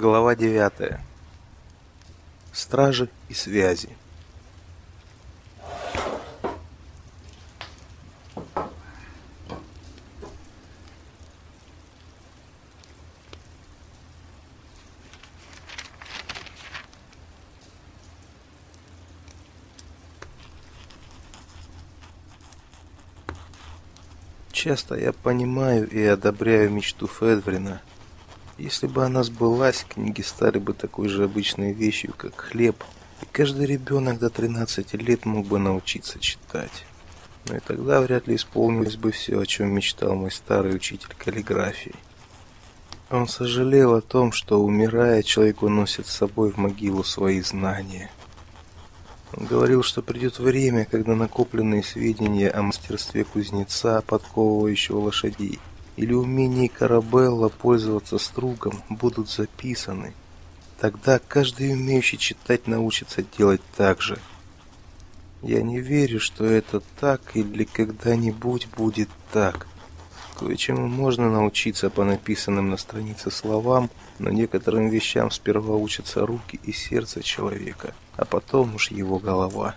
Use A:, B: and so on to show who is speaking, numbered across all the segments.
A: Глава 9. Стражи и связи. Часто я понимаю и одобряю мечту Федврина. Если бы она сбылась, книги стали бы такой же обычной вещью, как хлеб, и каждый ребенок до 13 лет мог бы научиться читать. Но и тогда вряд ли исполнилось бы все, о чем мечтал мой старый учитель каллиграфии. Он сожалел о том, что, умирая, человек уносит с собой в могилу свои знания. Он говорил, что придет время, когда накопленные сведения о мастерстве кузнеца, подковывающего лошадей, или умении Карабелла пользоваться стругом будут записаны. Тогда каждый умеющий читать научится делать так же. Я не верю, что это так или когда-нибудь будет так. Кое-чему можно научиться по написанным на странице словам, но некоторым вещам сперва учатся руки и сердце человека, а потом уж его голова.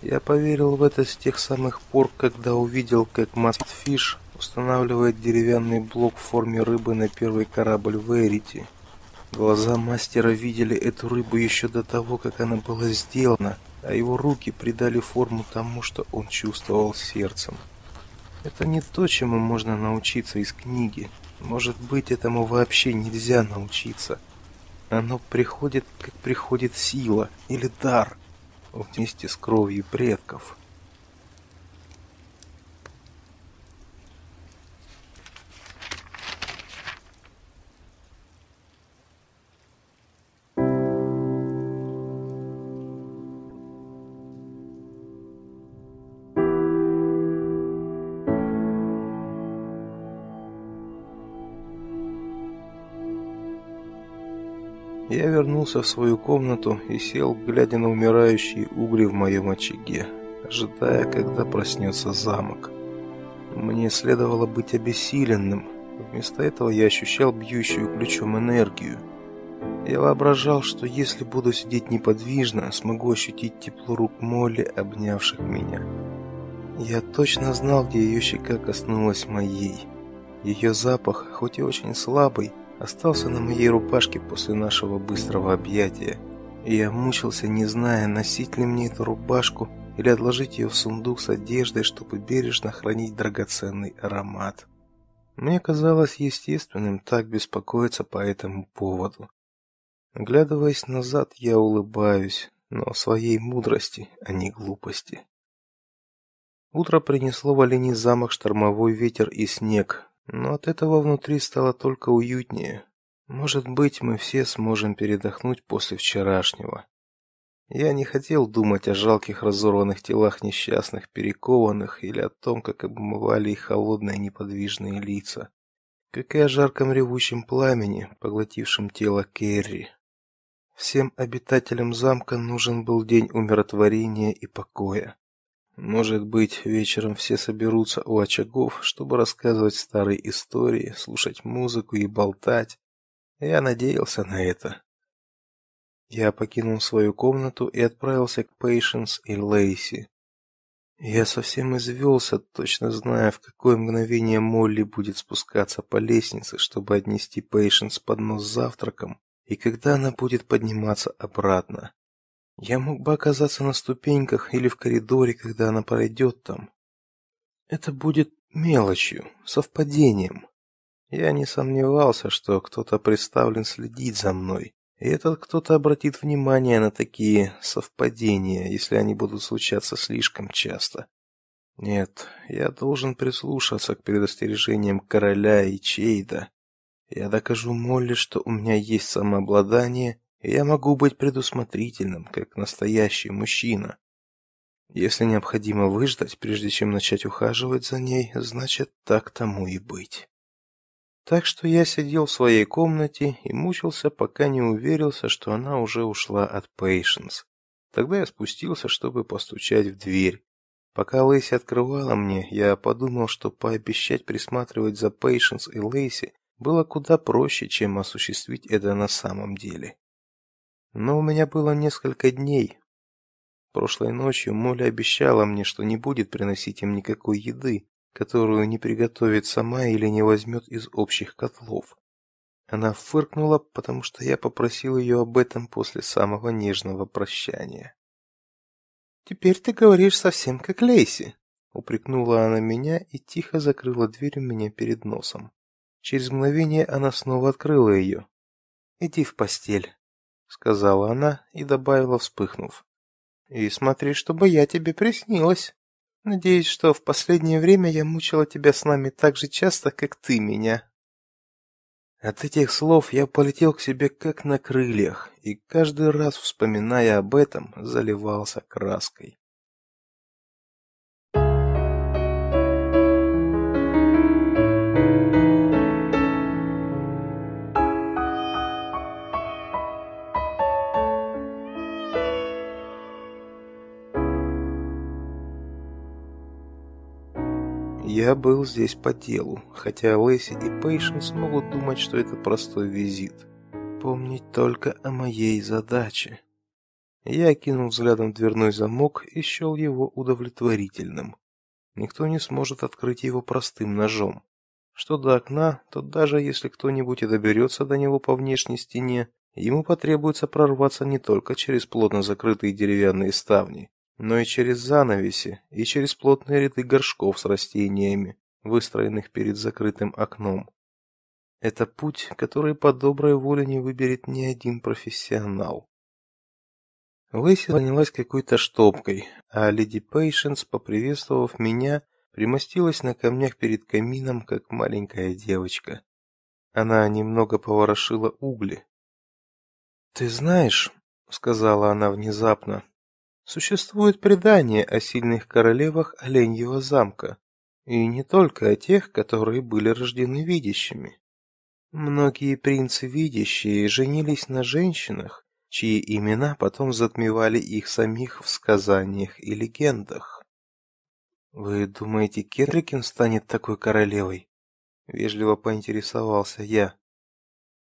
A: Я поверил в это с тех самых пор, когда увидел, как Мастфиш устанавливает деревянный блок в форме рыбы на первый корабль Верити. Глаза мастера видели эту рыбу еще до того, как она была сделана, а его руки придали форму тому, что он чувствовал сердцем. Это не то, чему можно научиться из книги. Может быть, этому вообще нельзя научиться. Оно приходит, как приходит сила или дар, вместе с кровью предков. Вернулся в свою комнату и сел, глядя на умирающие угли в моем очаге, ожидая, когда проснется замок. Мне следовало быть обессиленным. Вместо этого я ощущал бьющую ключом энергию. Я воображал, что если буду сидеть неподвижно, смогу ощутить тепло рук Молли, обнявших меня. Я точно знал, где ее щека коснулась моей. Ее запах, хоть и очень слабый, остался на моей рубашке после нашего быстрого объятия, и я мучился, не зная, носить ли мне эту рубашку или отложить ее в сундук с одеждой, чтобы бережно хранить драгоценный аромат. Мне казалось естественным так беспокоиться по этому поводу. Глядываясь назад, я улыбаюсь, но своей мудрости, а не глупости. Утро принесло в Олений замок штормовой ветер и снег, но от этого внутри стало только уютнее. Может быть, мы все сможем передохнуть после вчерашнего. Я не хотел думать о жалких разорванных телах несчастных, перекованных, или о том, как обмывали их холодные неподвижные лица, как и о жарком ревущем пламени, поглотившем тело Керри. Всем обитателям замка нужен был день умиротворения и покоя. Может быть, вечером все соберутся у очагов, чтобы рассказывать старые истории, слушать музыку и болтать. Я надеялся на это. Я покинул свою комнату и отправился к Пейшенс и Лейси. Я совсем извелся, точно зная, в какое мгновение Молли будет спускаться по лестнице, чтобы отнести Пейшенс поднос с завтраком, и когда она будет подниматься обратно. Я мог бы оказаться на ступеньках или в коридоре, когда она пройдет там. Это будет мелочью, совпадением. Я не сомневался, что кто-то представлен следить за мной, и этот кто-то обратит внимание на такие совпадения, если они будут случаться слишком часто. Нет, я должен прислушаться к предостережениям короля и Чейда. Я докажу Молли, что у меня есть самообладание я могу быть предусмотрительным, как настоящий мужчина. Если необходимо выждать, прежде чем начать ухаживать за ней, значит, так тому и быть. Так что я сидел в своей комнате и мучился, пока не уверился, что она уже ушла от Пейшенс. Тогда я спустился, чтобы постучать в дверь. Пока Лейси открывала мне, я подумал, что пообещать присматривать за Пейшенс и Лейси было куда проще, чем осуществить это на самом деле. Но у меня было несколько дней. Прошлой ночью Молли обещала мне, что не будет приносить им никакой еды, которую не приготовит сама или не возьмет из общих котлов. Она фыркнула, потому что я попросил ее об этом после самого нежного прощания. Теперь ты говоришь совсем как Лейси, упрекнула она меня и тихо закрыла дверь у меня перед носом. Через мгновение она снова открыла ее. Иди в постель, сказала она и добавила, вспыхнув: "И смотри, чтобы я тебе приснилась". Надеюсь, что в последнее время я мучила тебя с нами так же часто, как ты меня. От этих слов я полетел к себе как на крыльях, и каждый раз, вспоминая об этом, заливался краской. Я был здесь по делу, хотя Лэйси и Пейшенс могут думать, что это простой визит. Помнить только о моей задаче. Я кинул взглядом дверной замок и счел его удовлетворительным. Никто не сможет открыть его простым ножом. Что до окна, то даже если кто-нибудь и доберется до него по внешней стене, ему потребуется прорваться не только через плотно закрытые деревянные ставни, но и через занавеси, и через плотные ряды горшков с растениями, выстроенных перед закрытым окном. Это путь, который по доброй воле не выберет ни один профессионал. Лэйси занялась какой-то штопкой, а леди Пейшенс, поприветствовав меня, примостилась на камнях перед камином, как маленькая девочка. Она немного поворошила угли. "Ты знаешь", сказала она внезапно, Существует предание о сильных королевах Оленьего замка, и не только о тех, которые были рождены видящими. Многие принцы видящие женились на женщинах, чьи имена потом затмевали их самих в сказаниях и легендах. Вы думаете, Кетрикин станет такой королевой? вежливо поинтересовался я.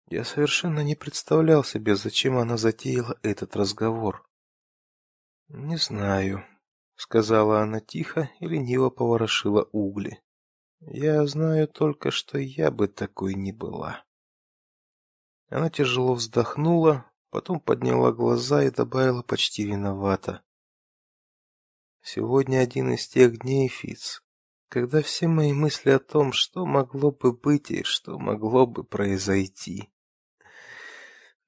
A: Я совершенно не представлял себе, зачем она затеяла этот разговор. Не знаю, сказала она тихо и лениво поворошила угли. Я знаю только, что я бы такой не была. Она тяжело вздохнула, потом подняла глаза и добавила почти виновато: Сегодня один из тех дней, Фиц, когда все мои мысли о том, что могло бы быть и что могло бы произойти.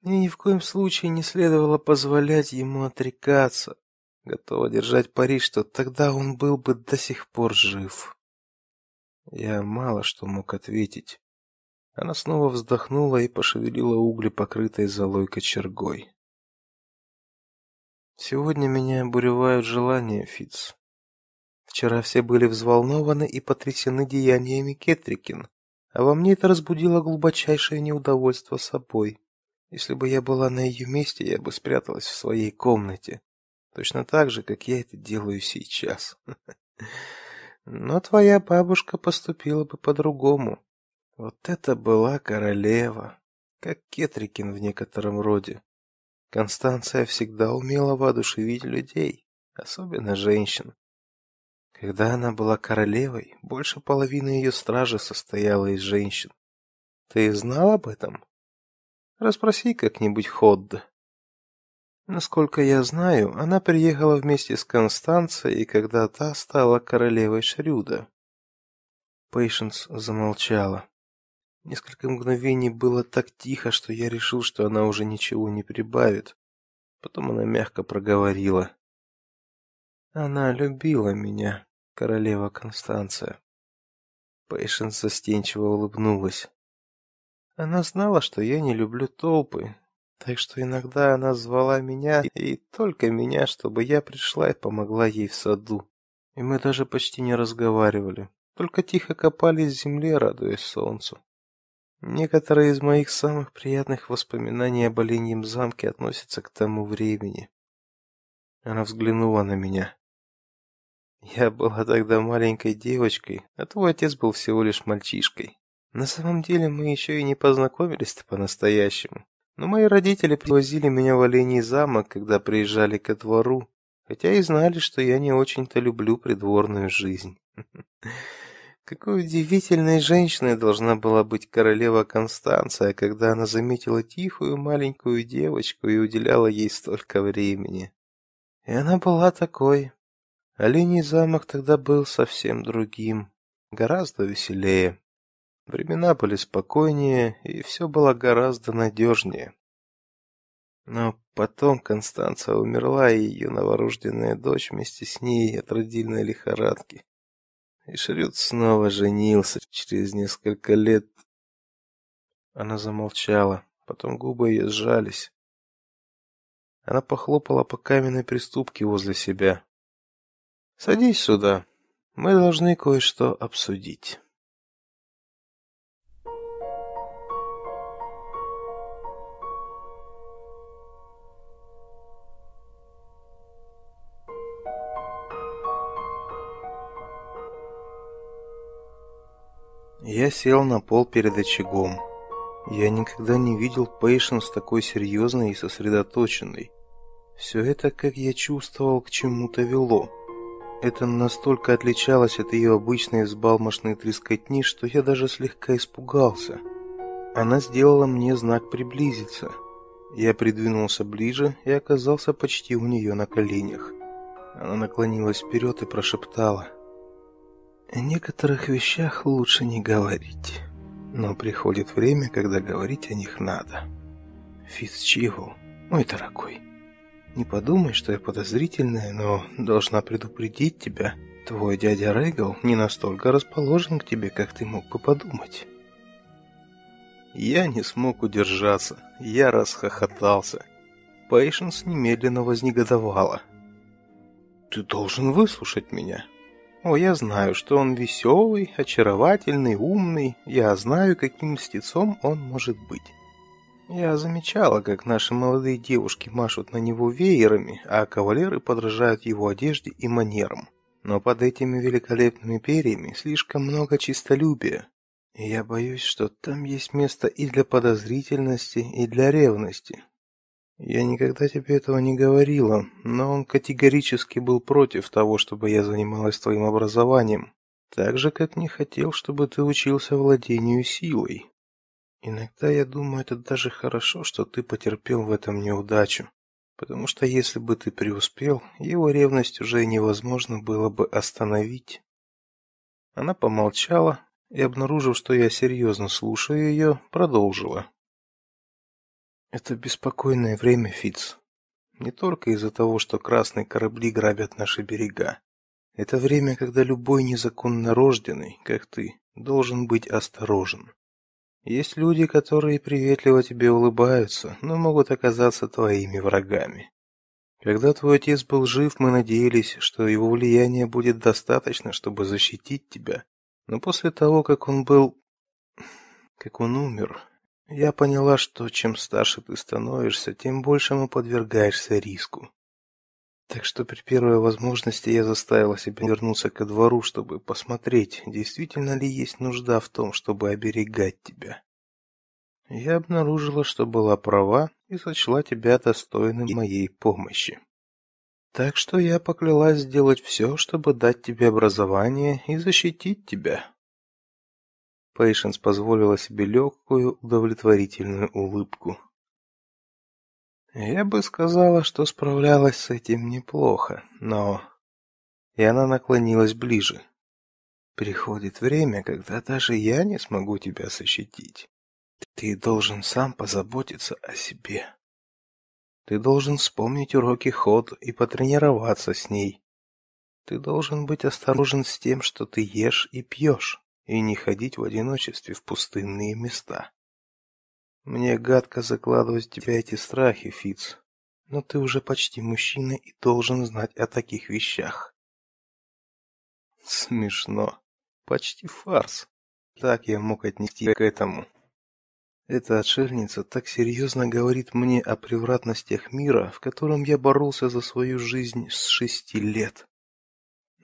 A: Мне ни в коем случае не следовало позволять ему отрекаться, Готова держать пари, что тогда он был бы до сих пор жив. Я мало что мог ответить. Она снова вздохнула и пошевелила угли, покрытой золой кочергой. Сегодня меня обуревают желания, Фиц. Вчера все были взволнованы и потрясены деяниями Кетрикин, а во мне это разбудило глубочайшее неудовольство собой. Если бы я была на ее месте, я бы спряталась в своей комнате, Точно так же, как я это делаю сейчас. Но твоя бабушка поступила бы по-другому. Вот это была королева, как Кетрикин в некотором роде. Констанция всегда умела воодушевить людей, особенно женщин. Когда она была королевой, больше половины ее стражи состояла из женщин. Ты знал об этом? Распроси как-нибудь Ходда. Насколько я знаю, она приехала вместе с Констанцией, когда та стала королевой Шрюда. Пейшенс замолчала. Несколько мгновений было так тихо, что я решил, что она уже ничего не прибавит. Потом она мягко проговорила: "Она любила меня, королева Констанция". Пейшенс застенчиво улыбнулась. Она знала, что я не люблю толпы, так что иногда она звала меня и только меня, чтобы я пришла и помогла ей в саду. И мы даже почти не разговаривали, только тихо копали в земле, радуясь солнцу. Некоторые из моих самых приятных воспоминаний об Оленьем замке относятся к тому времени. Она взглянула на меня. Я была тогда маленькой девочкой, а твой отец был всего лишь мальчишкой. На самом деле мы еще и не познакомились-то по-настоящему. Но мои родители привозили меня в Оленей замок, когда приезжали ко двору, хотя и знали, что я не очень-то люблю придворную жизнь. Какой удивительной женщиной должна была быть королева Констанция, когда она заметила тихую маленькую девочку и уделяла ей столько времени. И она была такой. Оленей замок тогда был совсем другим, гораздо веселее. Времена были спокойнее, и все было гораздо надежнее. Но потом Констанция умерла, и ее новорожденная дочь вместе с ней от родильной лихорадки. И Шрюд снова женился через несколько лет. Она замолчала, потом губы ее сжались. Она похлопала по каменной приступке возле себя. «Садись сюда. Мы должны кое-что обсудить». Я сел на пол перед очагом. Я никогда не видел Пейшенс такой серьезной и сосредоточенной. Все это, как я чувствовал, к чему-то вело. Это настолько отличалось от ее обычной взбалмошной трескотни, что я даже слегка испугался. Она сделала мне знак приблизиться. Я придвинулся ближе и оказался почти у нее на коленях. Она наклонилась вперед и прошептала: о некоторых вещах лучше не говорить. Но приходит время, когда говорить о них надо. Фицчивл, мой дорогой, не подумай, что я подозрительная, но должна предупредить тебя. Твой дядя Рейгл не настолько расположен к тебе, как ты мог бы подумать. Я не смог удержаться. Я расхохотался. Пейшенс немедленно вознегодовала. Ты должен выслушать меня. О, я знаю, что он веселый, очаровательный, умный. Я знаю, каким мстецом он может быть. Я замечала, как наши молодые девушки машут на него веерами, а кавалеры подражают его одежде и манерам. Но под этими великолепными перьями слишком много чистолюбия. И я боюсь, что там есть место и для подозрительности, и для ревности. Я никогда тебе этого не говорила, но он категорически был против того, чтобы я занималась твоим образованием, так же как не хотел, чтобы ты учился владению силой. Иногда я думаю, это даже хорошо, что ты потерпел в этом неудачу, потому что если бы ты преуспел, его ревность уже невозможно было бы остановить. Она помолчала и, обнаружив, что я серьезно слушаю ее, продолжила. Это беспокойное время, Фиц. Не только из-за того, что красные корабли грабят наши берега. Это время, когда любой незаконно рожденный, как ты, должен быть осторожен. Есть люди, которые приветливо тебе улыбаются, но могут оказаться твоими врагами. Когда твой отец был жив, мы надеялись, что его влияния будет достаточно, чтобы защитить тебя. Но после того, как он был как он умер, я поняла, что чем старше ты становишься, тем большему подвергаешься риску. Так что при первой возможности я заставила себя вернуться ко двору, чтобы посмотреть, действительно ли есть нужда в том, чтобы оберегать тебя. Я обнаружила, что была права и сочла тебя достойным моей помощи. Так что я поклялась сделать все, чтобы дать тебе образование и защитить тебя. Пейшенс позволила себе легкую, удовлетворительную улыбку. Я бы сказала, что справлялась с этим неплохо, но и она наклонилась ближе. Приходит время, когда даже я не смогу тебя защитить. Ты должен сам позаботиться о себе. Ты должен вспомнить уроки ход и потренироваться с ней. Ты должен быть осторожен с тем, что ты ешь и пьешь и не ходить в одиночестве в пустынные места. Мне гадко закладывать в тебя эти страхи, Фиц, но ты уже почти мужчина и должен знать о таких вещах. Смешно. Почти фарс. Так я мог отнести к этому. Эта отшельница так серьезно говорит мне о превратностях мира, в котором я боролся за свою жизнь с шести лет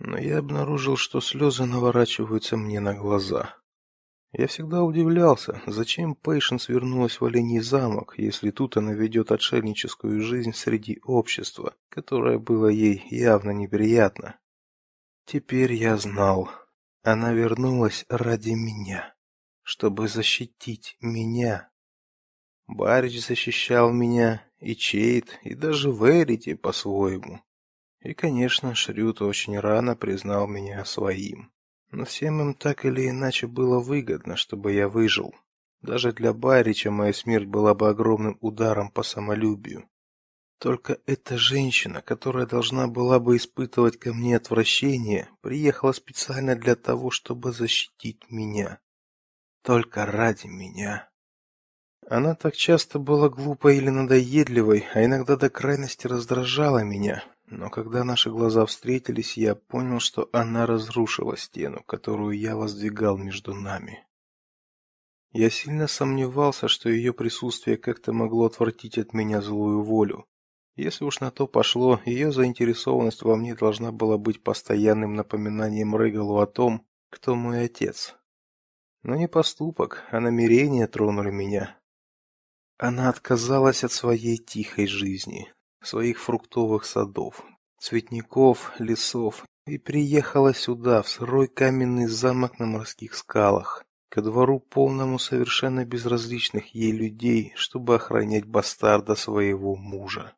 A: но я обнаружил, что слезы наворачиваются мне на глаза. Я всегда удивлялся, зачем Пейшенс вернулась в Олений замок, если тут она ведет отшельническую жизнь среди общества, которое было ей явно неприятно. Теперь я знал, она вернулась ради меня, чтобы защитить меня. Барич защищал меня, и Чейт, и даже Верити по-своему. И, конечно, Шрют очень рано признал меня своим. Но всем им так или иначе было выгодно, чтобы я выжил. Даже для Барича моя смерть была бы огромным ударом по самолюбию. Только эта женщина, которая должна была бы испытывать ко мне отвращение, приехала специально для того, чтобы защитить меня. Только ради меня. Она так часто была глупой или надоедливой, а иногда до крайности раздражала меня, но когда наши глаза встретились, я понял, что она разрушила стену, которую я воздвигал между нами. Я сильно сомневался, что ее присутствие как-то могло отвратить от меня злую волю. Если уж на то пошло, ее заинтересованность во мне должна была быть постоянным напоминанием Регалу о том, кто мой отец. Но не поступок, а намерения тронули меня. Она отказалась от своей тихой жизни, своих фруктовых садов, цветников, лесов и приехала сюда, в сырой каменный замок на морских скалах, ко двору полному совершенно безразличных ей людей, чтобы охранять бастарда своего мужа.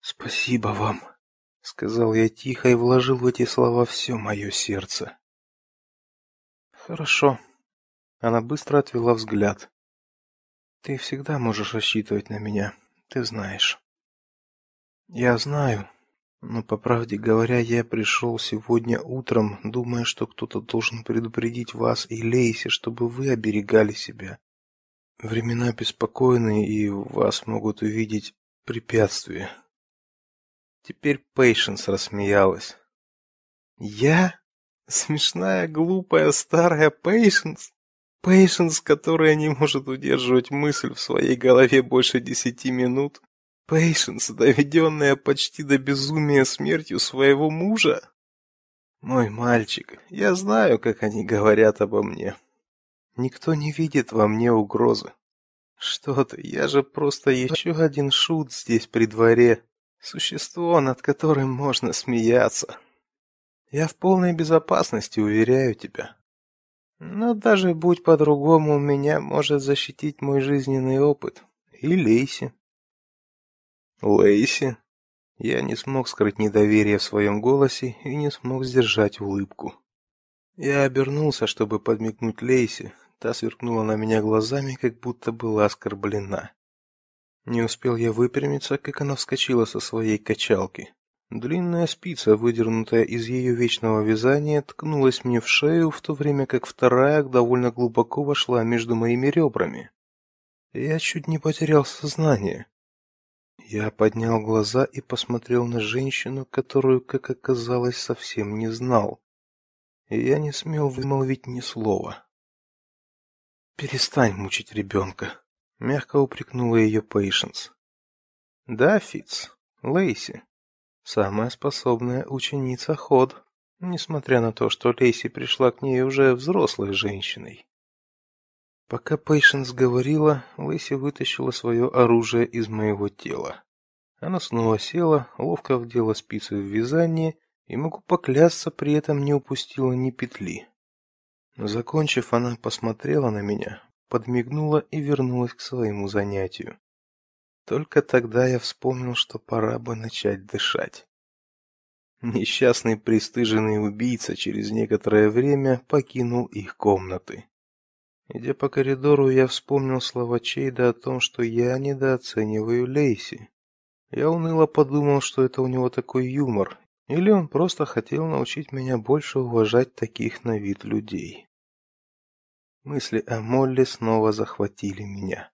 A: Спасибо вам, сказал я тихо и вложил в эти слова все мое сердце. Хорошо. Она быстро отвела взгляд. Ты всегда можешь рассчитывать на меня ты знаешь. Я знаю, но по правде говоря, я пришел сегодня утром, думая, что кто-то должен предупредить вас и Лейси, чтобы вы оберегали себя. Времена беспокойные, и вас могут увидеть препятствия. Теперь Пейшенс рассмеялась. Я? Смешная, глупая, старая Пейшенс? Пейшенс, которая не может удерживать мысль в своей голове больше десяти минут. Пейшенс, доведенная почти до безумия смертью своего мужа. Мой мальчик, я знаю, как они говорят обо мне. Никто не видит во мне угрозы. Что ты, я же просто еще один шут здесь при дворе. Существо, над которым можно смеяться. Я в полной безопасности, уверяю тебя. Но даже будь по-другому, меня может защитить мой жизненный опыт. И Лейси. Лейси? Я не смог скрыть недоверие в своем голосе и не смог сдержать улыбку. Я обернулся, чтобы подмигнуть Лейси. Та сверкнула на меня глазами, как будто была оскорблена. Не успел я выпрямиться, как она вскочила со своей качалки. Длинная спица, выдернутая из ее вечного вязания, ткнулась мне в шею, в то время как вторая довольно глубоко вошла между моими ребрами. Я чуть не потерял сознание. Я поднял глаза и посмотрел на женщину, которую, как оказалось, совсем не знал. Я не смел вымолвить ни слова. Перестань мучить ребенка», — мягко упрекнула ее Пейшенс. Да, Фиц, Лейси, Самая способная ученица Ход, несмотря на то, что Лейси пришла к ней уже взрослой женщиной. Пока Пейшенс говорила, Лейси вытащила свое оружие из моего тела. Она снова села, ловко вдела спицы в вязание и могу поклясться, при этом не упустила ни петли. Закончив, она посмотрела на меня, подмигнула и вернулась к своему занятию. Только тогда я вспомнил, что пора бы начать дышать. Несчастный пристыженный убийца через некоторое время покинул их комнаты. Идя по коридору, я вспомнил слова Чейда о том, что я недооцениваю Лейси. Я уныло подумал, что это у него такой юмор, или он просто хотел научить меня больше уважать таких на вид людей. Мысли о Молли снова захватили меня.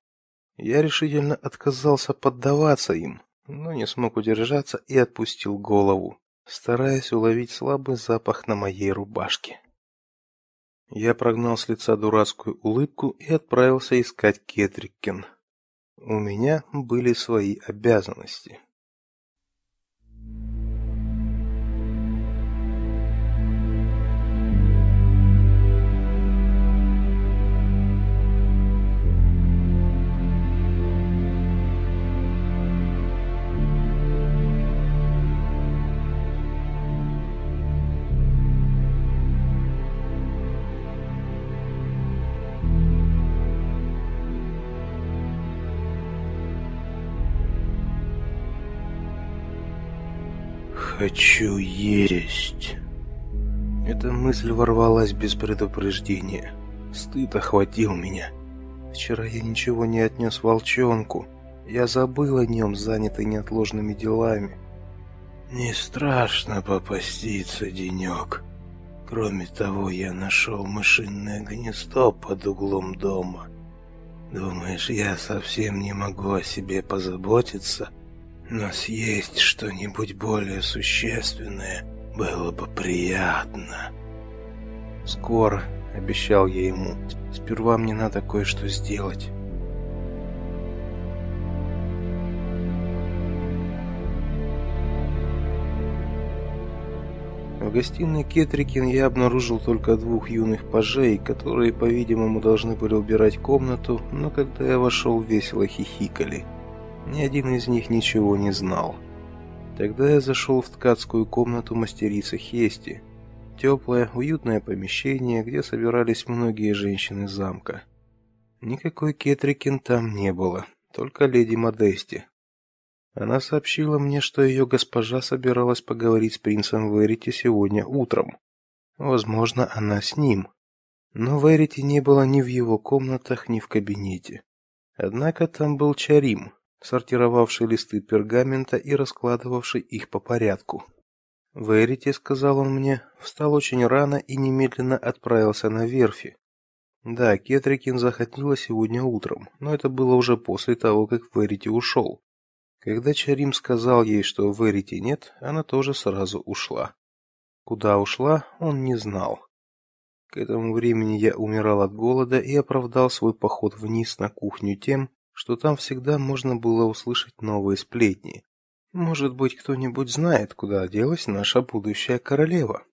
A: Я решительно отказался поддаваться им, но не смог удержаться и отпустил голову, стараясь уловить слабый запах на моей рубашке. Я прогнал с лица дурацкую улыбку и отправился искать Кетриккен. У меня были свои обязанности. Хочу есть. Эта мысль ворвалась без предупреждения. Стыд охватил меня. Вчера я ничего не отнес волчонку. Я забыл о нем, занятый неотложными делами. Не страшно попаститься денек. Кроме того, я нашел мышиное гнездо под углом дома. Думаешь, я совсем не могу о себе позаботиться? Но съесть что-нибудь более существенное было бы приятно. Скоро, обещал я ему. Сперва мне надо кое-что сделать. В гостиной Кетрикин я обнаружил только двух юных пажей, которые, по-видимому, должны были убирать комнату, но когда я вошел, весело хихикали. Ни один из них ничего не знал. Тогда я зашел в ткацкую комнату мастерицы Хести. Теплое, уютное помещение, где собирались многие женщины замка. Никакой Кетрикин там не было, только леди Модести. Она сообщила мне, что ее госпожа собиралась поговорить с принцем Верити сегодня утром. Возможно, она с ним. Но Верити не было ни в его комнатах, ни в кабинете. Однако там был Чарим, сортировавший листы пергамента и раскладывавший их по порядку. Верити, сказал он мне, встал очень рано и немедленно отправился на верфи. Да, Кетрикин захотела сегодня утром, но это было уже после того, как Верити ушел. Когда Чарим сказал ей, что Верити нет, она тоже сразу ушла. Куда ушла, он не знал. К этому времени я умирал от голода и оправдал свой поход вниз на кухню тем, что там всегда можно было услышать новые сплетни. Может быть, кто-нибудь знает, куда делась наша будущая королева.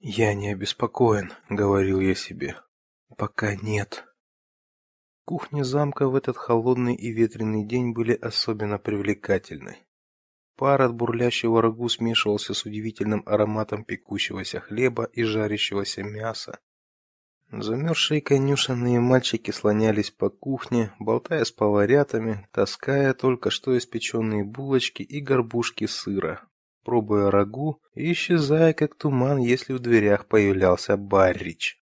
A: Я не обеспокоен, говорил я себе. Пока нет. Кухни замка в этот холодный и ветреный день были особенно привлекательны. Пар от бурлящего рагу смешивался с удивительным ароматом пекущегося хлеба и жарящегося мяса. Замерзшие конюшенные мальчики слонялись по кухне, болтая с поварятами, таская только что испеченные булочки и горбушки сыра, пробуя рагу и исчезая как туман, если в дверях появлялся Баррич.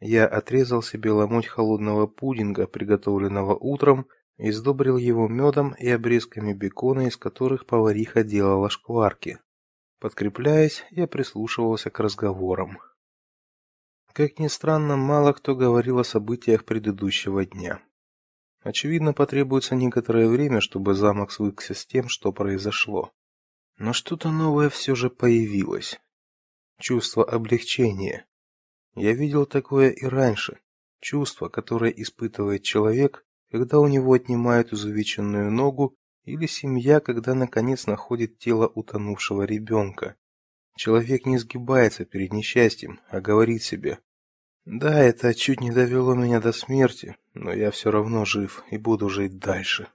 A: Я отрезал себе ломоть холодного пудинга, приготовленного утром, и сдобрил его медом и обрезками бекона, из которых повариха делала шкварки. Подкрепляясь, я прислушивался к разговорам. Как ни странно, мало кто говорил о событиях предыдущего дня. Очевидно, потребуется некоторое время, чтобы замок свыкся с тем, что произошло. Но что-то новое все же появилось. Чувство облегчения. Я видел такое и раньше. Чувство, которое испытывает человек, когда у него отнимают изувеченную ногу, или семья, когда наконец находит тело утонувшего ребенка. Человек не сгибается перед несчастьем, а говорит себе: "Да, это чуть не довело меня до смерти, но я все равно жив и буду жить дальше".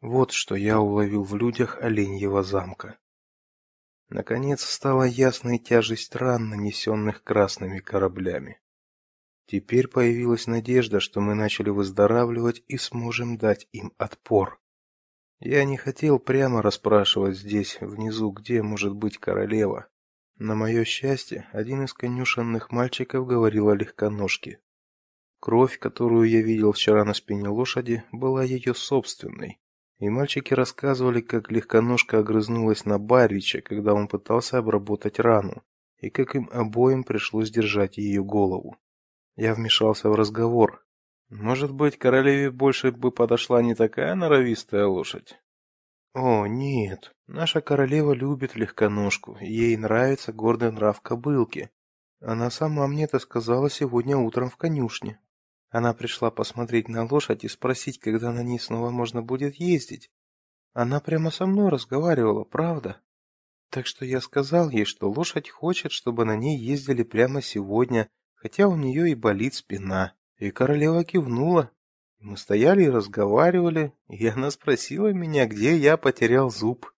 A: Вот что я уловил в людях Оленьего замка. Наконец стала ясной тяжесть ран, нанесенных красными кораблями. Теперь появилась надежда, что мы начали выздоравливать и сможем дать им отпор. Я не хотел прямо расспрашивать здесь, внизу, где может быть королева. На мое счастье, один из конюшенных мальчиков говорил о легконожке. Кровь, которую я видел вчера на спине лошади, была ее собственной. И мальчики рассказывали, как легконожка огрызнулась на Барвича, когда он пытался обработать рану, и как им обоим пришлось держать ее голову. Я вмешался в разговор. Может быть, королеве больше бы подошла не такая норовистая лошадь? О, нет. Наша королева любит легконожку, ей нравится гордый нрав кобылки. Она сама мне это сказала сегодня утром в конюшне. Она пришла посмотреть на лошадь и спросить, когда на ней снова можно будет ездить. Она прямо со мной разговаривала, правда? Так что я сказал ей, что лошадь хочет, чтобы на ней ездили прямо сегодня, хотя у нее и болит спина. И королева кивнула. Мы стояли и разговаривали, и она спросила меня, где я потерял зуб.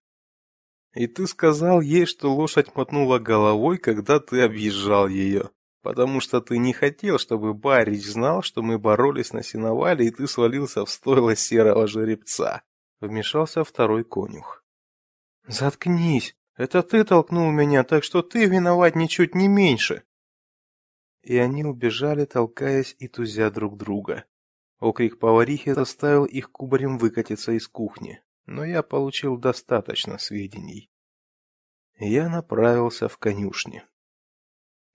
A: И ты сказал ей, что лошадь мотнула головой, когда ты объезжал ее потому что ты не хотел, чтобы Барич знал, что мы боролись на сеновале, и ты свалился в стойло серого жеребца. Вмешался второй конюх. Заткнись. Это ты толкнул меня, так что ты виноват ничуть не меньше. И они убежали, толкаясь и тузя друг друга. Окрик поварихи заставил их кубарем выкатиться из кухни, но я получил достаточно сведений. Я направился в конюшни.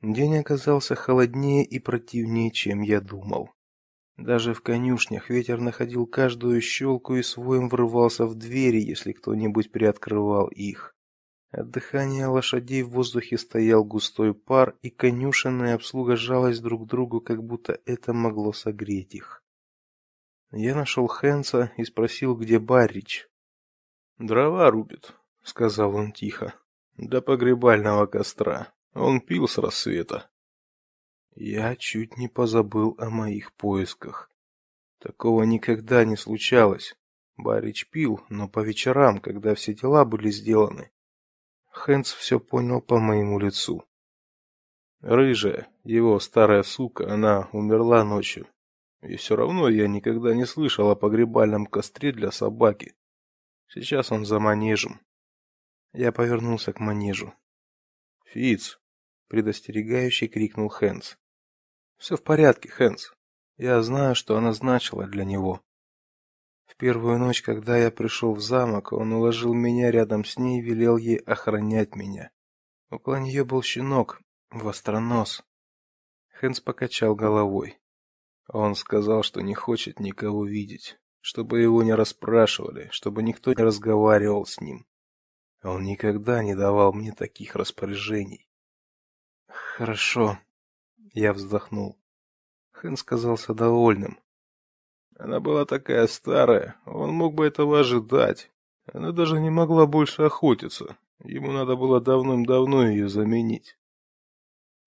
A: День оказался холоднее и противнее, чем я думал. Даже в конюшнях ветер находил каждую щелку и своим врывался в двери, если кто-нибудь приоткрывал их. От дыхания лошадей в воздухе стоял густой пар, и конюшенная обслуга жалась друг к другу, как будто это могло согреть их. Я нашел Хенса и спросил, где Баррич.
B: "Дрова рубит", сказал он тихо. "До погребального костра. Он пил с рассвета".
A: Я чуть не позабыл о моих поисках. Такого никогда не случалось. Барич пил, но по вечерам, когда все дела были сделаны. Хэнс все понял по моему лицу.
B: Рыжая, его старая сука, она умерла ночью. И все равно я никогда не слышал о погребальном костре для собаки. Сейчас он за манежем.
A: Я повернулся к манежу.
B: Фиц,
A: предостерегающе крикнул Хэнс. Все в порядке, Хэнс. Я знаю, что она значила для него. В первую ночь, когда я пришел в замок, он уложил меня рядом с ней и велел ей охранять меня. Около нее был щенок, востронос. Хэнс покачал головой. Он сказал, что не хочет никого видеть, чтобы его не расспрашивали, чтобы никто не разговаривал с ним. Он никогда не давал мне таких распоряжений. Хорошо, я вздохнул. Хэнс казался довольным.
B: Она была такая старая, он мог бы этого ожидать. Она даже не могла больше охотиться. Ему надо было давным-давно ее заменить.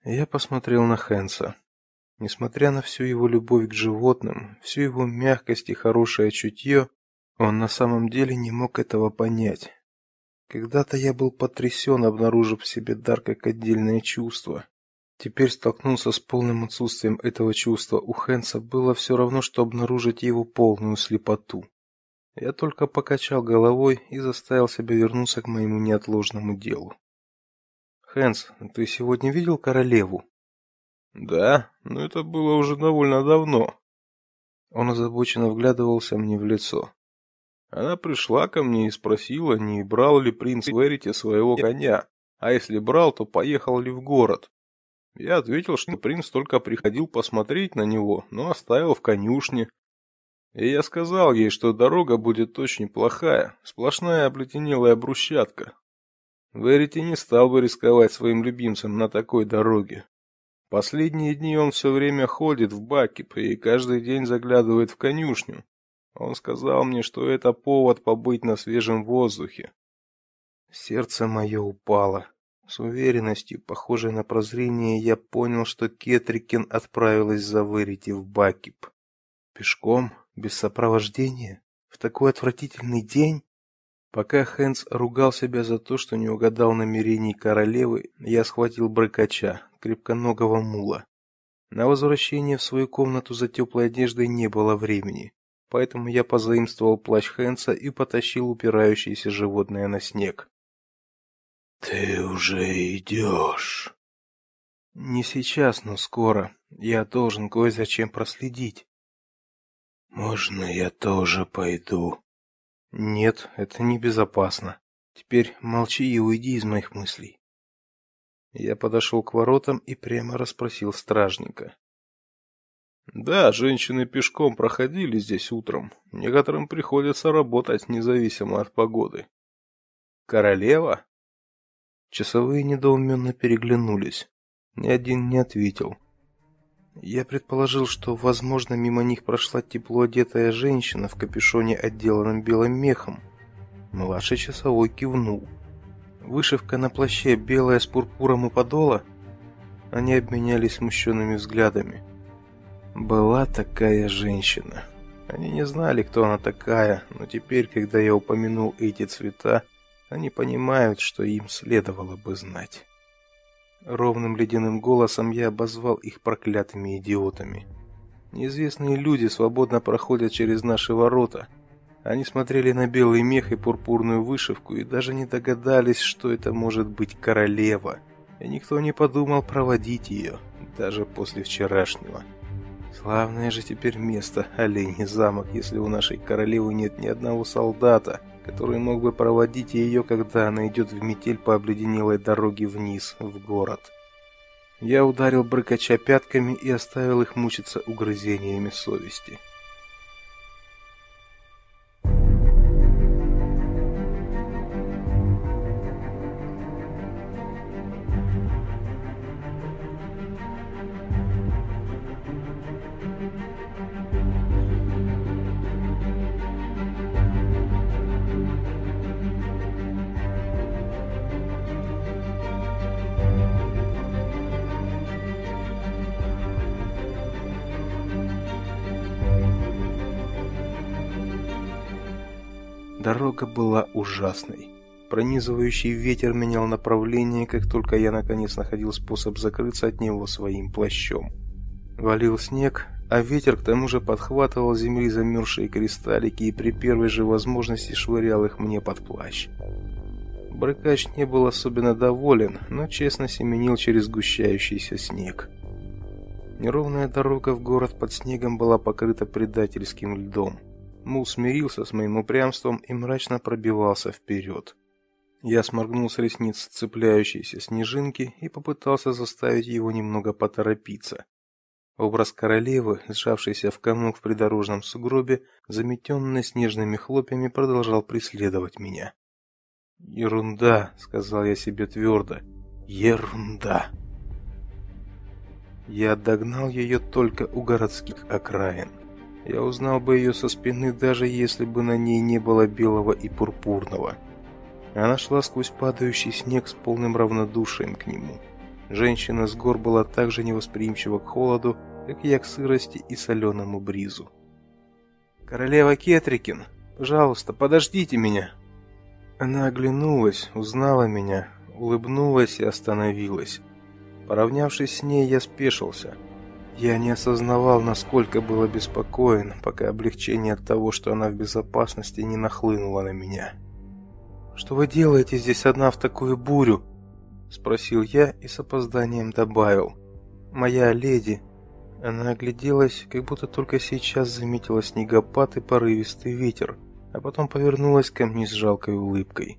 A: Я посмотрел на Хэнса. Несмотря на всю его любовь к животным, всю его мягкость и хорошее чутье, он на самом деле не мог этого понять. Когда-то я был потрясен, обнаружив в себе дар как отдельное чувство. Теперь столкнулся с полным отсутствием этого чувства. У Хенса было все равно что обнаружить его полную слепоту. Я только покачал головой и заставил себя вернуться к моему неотложному делу. Хенс, ты сегодня видел королеву?
B: Да, но это было уже довольно давно.
A: Он озабоченно вглядывался мне в лицо.
B: Она пришла ко мне и спросила, не брал ли принц Верити своего коня, а если брал, то поехал ли в город. Я ответил, что принц только приходил посмотреть на него, но оставил в конюшне. И я сказал ей, что дорога будет очень плохая, сплошная обледенелая брусчатка. Верити не стал бы рисковать своим любимцем на такой дороге. Последние дни он все время ходит в Бакип и каждый день заглядывает в конюшню. Он сказал мне, что это повод побыть на свежем воздухе.
A: Сердце мое упало. С уверенностью, похожей на прозрение, я понял, что Кетрикен отправилась за Верити в Бакип. Пешком, без сопровождения, в такой отвратительный день? Пока Хэнс ругал себя за то, что не угадал намерений королевы, я схватил брыкача, крепконогого мула. На возвращение в свою комнату за теплой одеждой не было времени, поэтому я позаимствовал плащ Хэнса и потащил упирающееся животное на снег.
B: Ты уже идешь.
A: Не сейчас, но скоро. Я должен кое-зачем проследить.
B: Можно я тоже пойду?
A: Нет, это небезопасно. Теперь молчи и уйди из моих мыслей. Я подошел к воротам и прямо расспросил стражника.
B: Да, женщины пешком проходили здесь утром. Некоторым приходится работать независимо от погоды.
A: Королева? Часовые недоуменно переглянулись. Ни один не ответил. Я предположил, что, возможно, мимо них прошла тепло одетая женщина в капюшоне, отделанном белым мехом. Младший часовой кивнул. Вышивка на плаще белая с пурпуром у подола. Они обменялись смущенными взглядами. Была такая женщина. Они не знали, кто она такая, но теперь, когда я упомянул эти цвета, они понимают, что им следовало бы знать. Ровным ледяным голосом я обозвал их проклятыми идиотами. Неизвестные люди свободно проходят через наши ворота. Они смотрели на белый мех и пурпурную вышивку и даже не догадались, что это может быть королева. И никто не подумал проводить ее, даже после вчерашнего. Славное же теперь место, Оленей замок, если у нашей королевы нет ни одного солдата, который мог бы проводить ее, когда она идет в метель по обледенелой дороге вниз, в город. Я ударил брыкача пятками и оставил их мучиться угрызениями совести. Была ужасной. Пронизывающий ветер менял направление, как только я наконец находил способ закрыться от него своим плащом. Валил снег, а ветер к тому же подхватывал земли замерзшие кристаллики и при первой же возможности швырял их мне под плащ. Брыкач не был особенно доволен, но честно семенил через сгущающийся снег. Неровная дорога в город под снегом была покрыта предательским льдом. Мул смирился с моим упрямством и мрачно пробивался вперед. Я сморгнул с ресниц цепляющиеся снежинки и попытался заставить его немного поторопиться. Образ королевы, сжавшейся в комок в придорожном сугробе, заметенной снежными хлопьями, продолжал преследовать меня. "Ерунда", сказал я себе твердо. "Ерунда". Я догнал ее только у городских окраин. Я узнал бы ее со спины, даже если бы на ней не было белого и пурпурного. Она шла сквозь падающий снег с полным равнодушием к нему. Женщина с гор была так же невосприимчива к холоду, как я к сырости и соленому бризу. «Королева Кетрикин, пожалуйста, подождите меня!» Она оглянулась, узнала меня, улыбнулась и остановилась. Поравнявшись с ней, я спешился – я не осознавал, насколько был обеспокоен, пока облегчение от того, что она в безопасности, не нахлынуло на меня. «Что вы делаете здесь одна в такую бурю?» – спросил я и с опозданием добавил. «Моя леди». Она огляделась, как будто только сейчас заметила снегопад и порывистый ветер, а потом повернулась ко мне с жалкой улыбкой.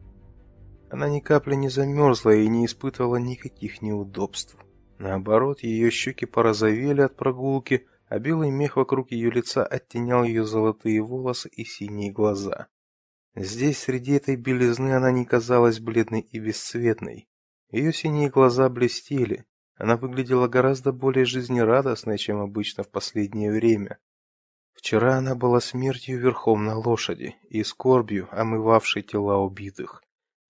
A: Она ни капли не замерзла и не испытывала никаких неудобств. Наоборот, ее щеки порозовели от прогулки, а белый мех вокруг ее лица оттенял ее золотые волосы и синие глаза. Здесь, среди этой белизны, она не казалась бледной и бесцветной. Ее синие глаза блестели. Она выглядела гораздо более жизнерадостной, чем обычно в последнее время. Вчера она была смертью верхом на лошади и скорбью, омывавшей тела убитых.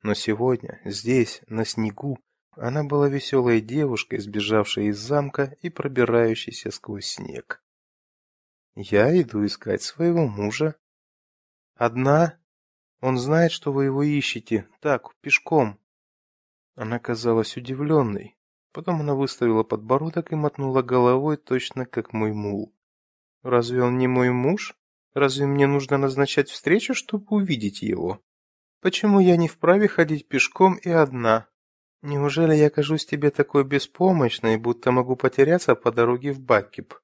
A: Но сегодня, здесь, на снегу, она была веселой девушкой, сбежавшей из замка и пробирающейся сквозь снег. Я иду искать своего мужа. Одна? Он знает, что вы его ищете. Так, пешком. Она казалась удивленной. Потом она выставила подбородок и мотнула головой, точно как мой мул. Разве он не мой муж? Разве мне нужно назначать встречу, чтобы увидеть его? Почему я не вправе ходить пешком и одна? Неужели я кажусь тебе такой беспомощной, будто могу потеряться по дороге в Баккип?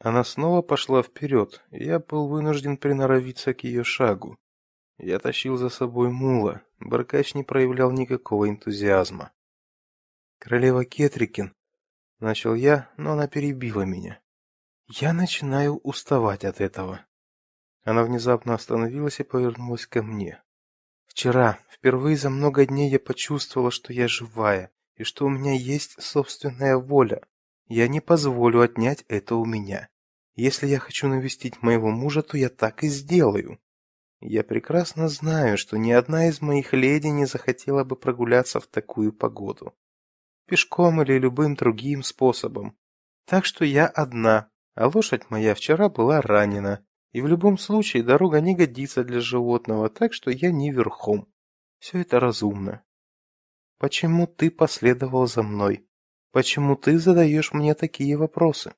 A: Она снова пошла вперед, и я был вынужден приноровиться к ее шагу. Я тащил за собой мула. Баркач не проявлял никакого энтузиазма. Королева Кетрикин, начал я, но она перебила меня. Я начинаю уставать от этого. Она внезапно остановилась и повернулась ко мне. Вчера, впервые за много дней я почувствовала, что я живая и что у меня есть собственная воля. Я не позволю отнять это у меня. Если я хочу навестить моего мужа, то я так и сделаю. Я прекрасно знаю, что ни одна из моих леди не захотела бы прогуляться в такую погоду. Пешком или любым другим способом. Так что я одна, а лошадь моя вчера была ранена, и в любом случае дорога не годится для животного, так что я не верхом. Все это разумно. Почему ты последовал за мной? Почему ты задаешь мне такие вопросы?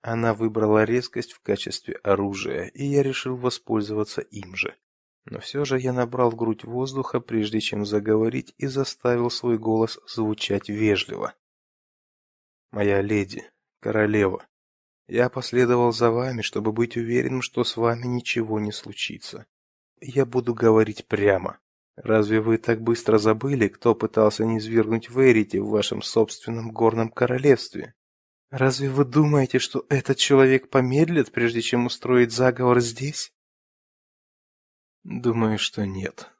A: Она выбрала резкость в качестве оружия, и я решил воспользоваться им же. Но все же я набрал грудь воздуха, прежде чем заговорить, и заставил свой голос звучать вежливо. Моя леди, королева, я последовал за вами, чтобы быть уверенным, что с вами ничего не случится. Я буду говорить прямо. Разве вы так быстро забыли, кто пытался низвергнуть Верити в вашем собственном горном королевстве? Разве вы думаете, что этот человек помедлит, прежде чем устроить заговор здесь? Думаю, что нет.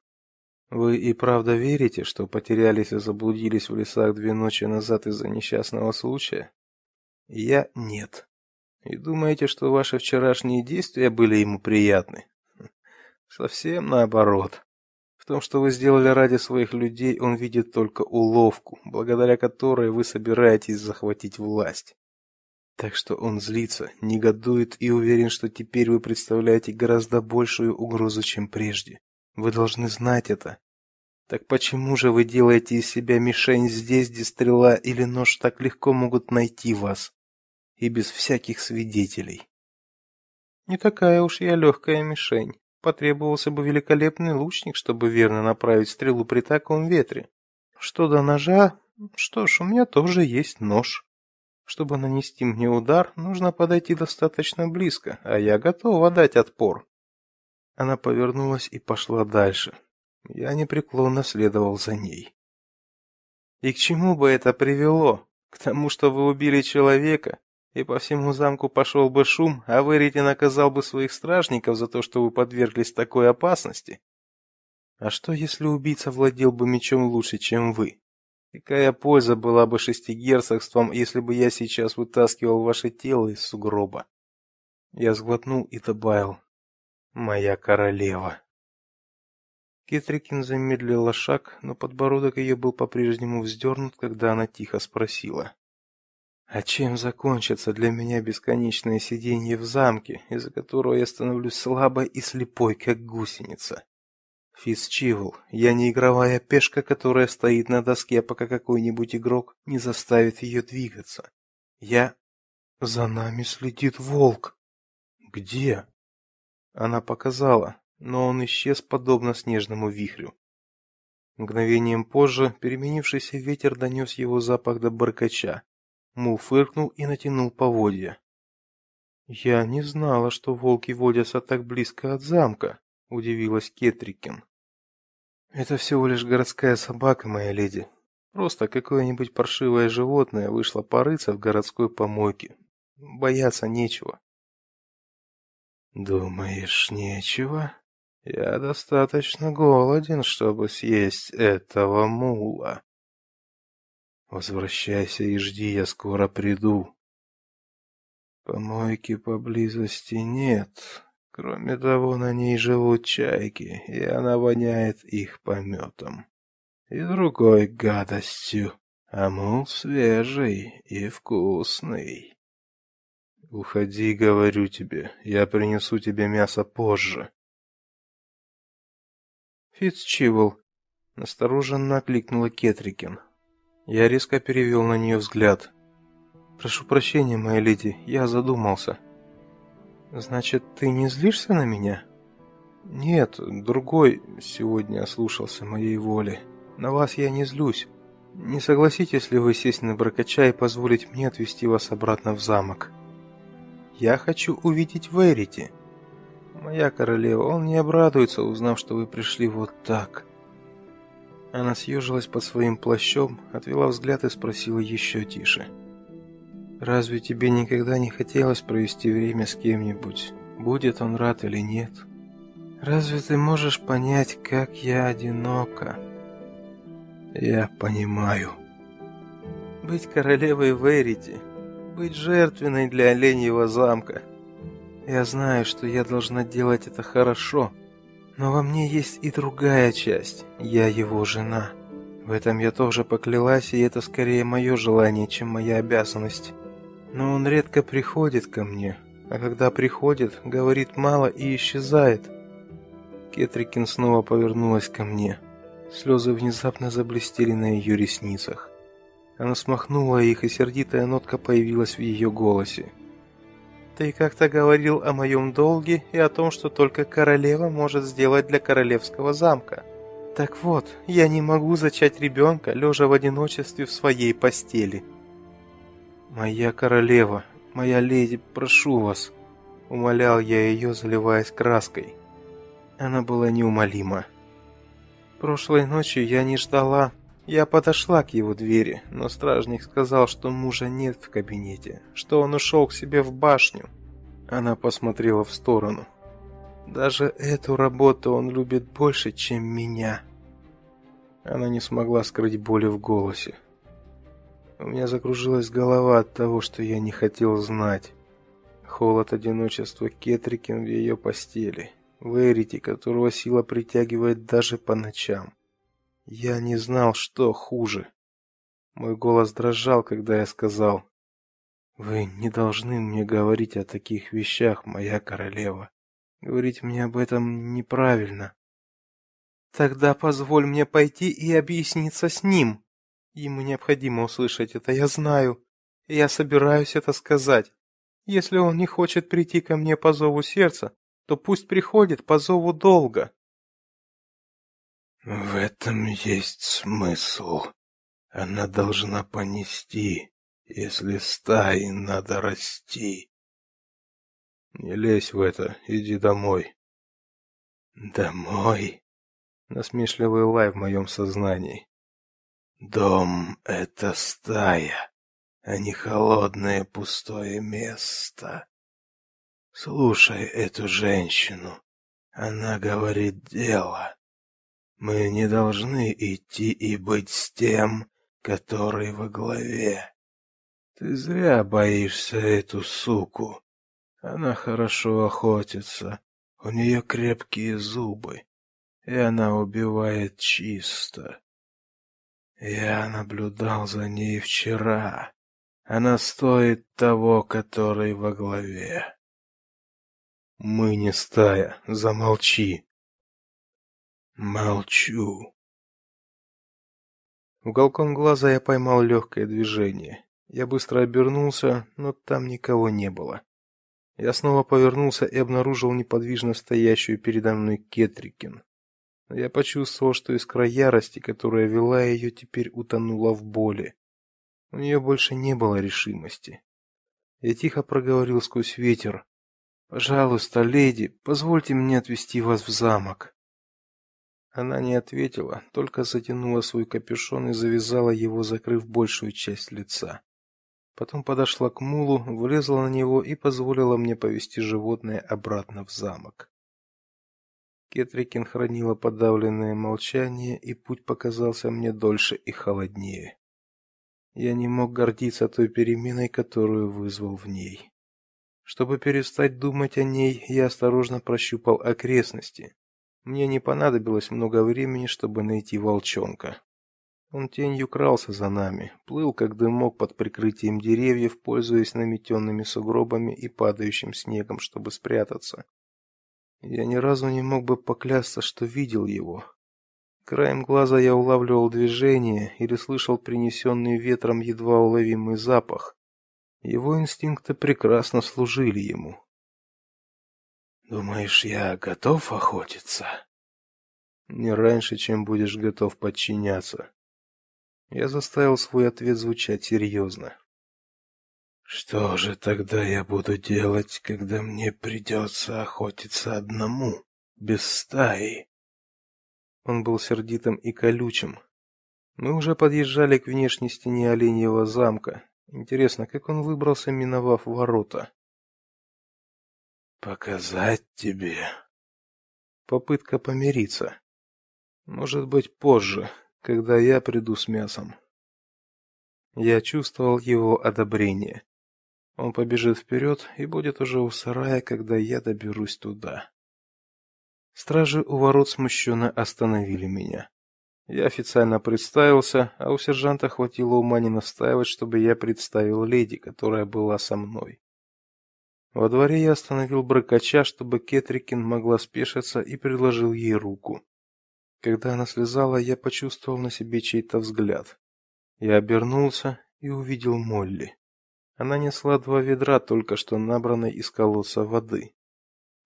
A: Вы и правда верите, что потерялись и заблудились в лесах две ночи назад из-за несчастного случая? Я нет. И думаете, что ваши вчерашние действия были ему приятны? Совсем наоборот. В том, что вы сделали ради своих людей, он видит только уловку, благодаря которой вы собираетесь захватить власть. Так что он злится, негодует и уверен, что теперь вы представляете гораздо большую угрозу, чем прежде. Вы должны знать это. Так почему же вы делаете из себя мишень здесь, где стрела или нож так легко могут найти вас? И без всяких свидетелей. Не такая уж я легкая мишень. Потребовался бы великолепный лучник, чтобы верно направить стрелу при таком ветре. Что до ножа, что ж, у меня тоже есть нож. Чтобы нанести мне удар, нужно подойти достаточно близко, а я готова дать отпор. Она повернулась и пошла дальше. Я непреклонно следовал за ней. И к чему бы это привело? К тому, что вы убили человека, и по всему замку пошел бы шум, а Верити наказал бы своих стражников за то, что вы подверглись такой опасности. А что, если убийца владел бы мечом лучше, чем вы? Какая польза была бы шести герцогствам, если бы я сейчас вытаскивал ваше тело из сугроба? Я сглотнул и добавил: "Моя королева". Кетрикин замедлила шаг, но подбородок ее был по-прежнему вздернут, когда она тихо спросила: "А чем закончится для меня бесконечное сидение в замке, из-за которого я становлюсь слабой и слепой, как гусеница?" Фицчивл, я не игровая пешка, которая стоит на доске, пока какой-нибудь игрок не заставит ее двигаться. Я... За нами следит волк. Где? Она показала, но он исчез подобно снежному вихрю. Мгновением позже переменившийся ветер донес его запах до баркача. Мул фыркнул и натянул поводья. Я не знала, что волки водятся так близко от замка, удивилась Кетрикин. Это всего лишь городская собака, моя леди. Просто какое-нибудь паршивое животное вышло порыться в городской помойке. Бояться нечего. Думаешь, нечего? Я достаточно голоден, чтобы съесть этого мула. Возвращайся и жди, я скоро приду. Помойки поблизости нет. Кроме того, на ней живут чайки, и она воняет их пометом. И другой гадостью, а мул свежий и вкусный. Уходи, говорю тебе, я принесу тебе мясо позже. Фицчивл настороженно окликнула Кетрикин. Я резко перевел на нее взгляд. Прошу прощения, моя леди, я задумался. Значит, ты не злишься на меня? Нет, другой сегодня ослушался моей воли. На вас я не злюсь. Не согласитесь ли вы сесть на бракача и позволить мне отвезти вас обратно в замок? Я хочу увидеть Верити. Моя королева, он не обрадуется, узнав, что вы пришли вот так. Она съежилась под своим плащом, отвела взгляд и спросила еще тише. — Разве тебе никогда не хотелось провести время с кем-нибудь, будет он рад или нет? Разве ты можешь понять, как я одинока? Я понимаю. Быть королевой Верити, быть жертвенной для оленьего замка. Я знаю, что я должна делать это хорошо, но во мне есть и другая часть. Я его жена. В этом я тоже поклялась, и это скорее мое желание, чем моя обязанность. Но он редко приходит ко мне, а когда приходит, говорит мало и исчезает. Кетрикин снова повернулась ко мне. Слезы внезапно заблестели на ее ресницах. Она смахнула их, и сердитая нотка появилась в ее голосе. Ты как-то говорил о моем долге и о том, что только королева может сделать для королевского замка. Так вот, я не могу зачать ребенка, лежа в одиночестве в своей постели. Моя королева, моя леди, прошу вас, умолял я ее, заливаясь краской. Она была неумолима. Прошлой ночью я не ждала. Я подошла к его двери, но стражник сказал, что мужа нет в кабинете, что он ушел к себе в башню. Она посмотрела в сторону. Даже эту работу он любит больше, чем меня. Она не смогла скрыть боли в голосе. У меня закружилась голова от того, что я не хотел знать. Холод одиночества Кетрикин в ее постели. Верити, которого сила притягивает даже по ночам. Я не знал, что хуже. Мой голос дрожал, когда я сказал: "Вы не должны мне говорить о таких вещах, моя королева. Говорить мне об этом неправильно. Тогда позволь мне пойти и объясниться с ним. Ему необходимо услышать это, я знаю. Я собираюсь это сказать. Если он не хочет прийти ко мне по зову сердца, то пусть приходит по зову долга.
B: В этом есть смысл. Она должна понести, если стаи надо расти. Не лезь в это, иди домой. Домой? Насмешливый лай в моем сознании. Дом — это стая, а не холодное пустое место. Слушай эту женщину. Она говорит дело. Мы не должны идти и быть с тем, который во главе. Ты зря боишься эту суку. Она хорошо охотится, у нее крепкие зубы и она убивает чисто. Я наблюдал за ней вчера. Она стоит того, который во главе. Мы не стая, замолчи. Молчу.
A: Уголком глаза я поймал легкое движение. Я быстро обернулся, но там никого не было. Я снова повернулся и обнаружил неподвижно стоящую передо мной Кетрикин. Я почувствовал, что искра ярости, которая вела ее, теперь утонула в боли. У нее больше не было решимости. Я тихо проговорил сквозь ветер: "Пожалуйста, леди, позвольте мне отвезти вас в замок". Она не ответила, только затянула свой капюшон и завязала его, закрыв большую часть лица. Потом подошла к мулу, влезла на него и позволила мне повести животное обратно в замок. Кетрикин хранила подавленное молчание, и путь показался мне дольше и холоднее. Я не мог гордиться той переменой, которую вызвал в ней. Чтобы перестать думать о ней, я осторожно прощупал окрестности. Мне не понадобилось много времени, чтобы найти волчонка. Он тенью крался за нами, плыл как дымок под прикрытием деревьев, пользуясь наметенными сугробами и падающим снегом, чтобы спрятаться. Я ни разу не мог бы поклясться, что видел его. Краем глаза я улавливал движение или слышал принесенный ветром едва уловимый запах. Его инстинкты прекрасно служили ему.
B: Думаешь, я готов охотиться?
A: Не раньше, чем будешь готов подчиняться. Я заставил свой ответ звучать серьезно.
B: Что же тогда я буду делать, когда мне придется охотиться одному, без стаи?
A: Он был сердитым и колючим. Мы уже подъезжали к внешней стене Оленьего замка. Интересно, как он выбрался, миновав ворота?
B: Показать тебе.
A: Попытка помириться. Может быть, позже, когда я приду с мясом. Я чувствовал его одобрение. Он побежит вперед и будет уже у сарая, когда я доберусь туда. Стражи у ворот смущенно остановили меня. Я официально представился, а у сержанта хватило ума не настаивать, чтобы я представил леди, которая была со мной. Во дворе я остановил брыкача, чтобы Кетрикин могла спешиться, и предложил ей руку. Когда она слезала, я почувствовал на себе чей-то взгляд. Я обернулся и увидел Молли. Она несла два ведра только что набранной из колодца воды.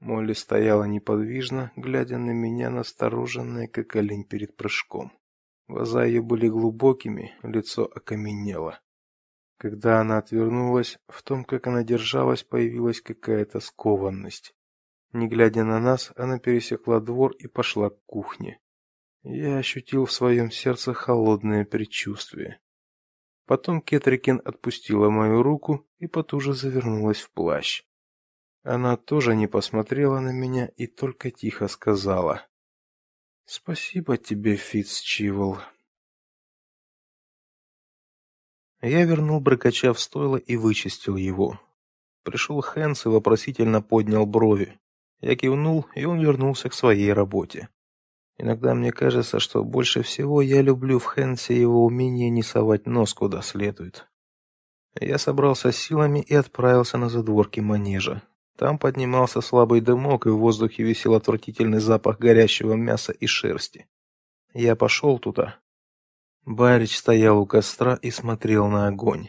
A: Молли стояла неподвижно, глядя на меня настороженная, как олень перед прыжком. Глаза ее были глубокими, лицо окаменело. Когда она отвернулась, в том, как она держалась, появилась какая-то скованность. Не глядя на нас, она пересекла двор и пошла к кухне. Я ощутил в своем сердце холодное предчувствие. Потом Кетрикин отпустила мою руку и потуже завернулась в плащ. Она тоже не посмотрела на меня и только тихо сказала: "Спасибо тебе, Фицчивл". Я вернул брыкача в стойло и вычистил его. Пришел Хэнс и вопросительно поднял брови. Я кивнул, и он вернулся к своей работе. Иногда мне кажется, что больше всего я люблю в Хэнсе его умение не совать нос куда следует. Я собрался силами и отправился на задворки манежа. Там поднимался слабый дымок, и в воздухе висел отвратительный запах горящего мяса и шерсти. Я пошел туда. Барич стоял у костра и смотрел на огонь.